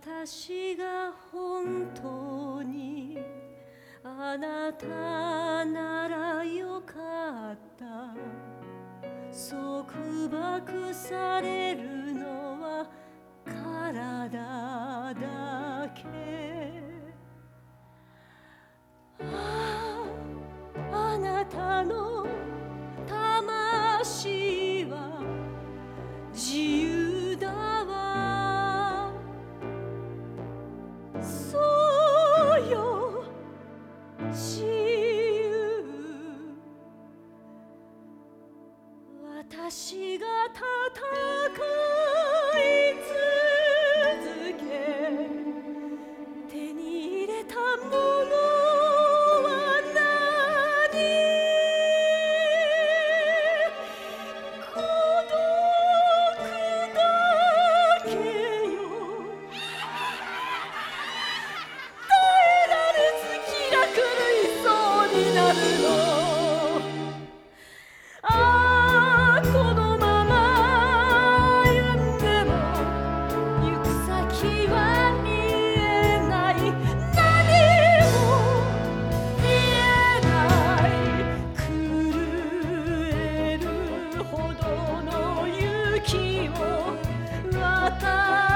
私が本当にあなたならよかった。束縛される私が戦い続け手に入れたものは何孤独だけよ耐えられず気が狂いそうになるの月を渡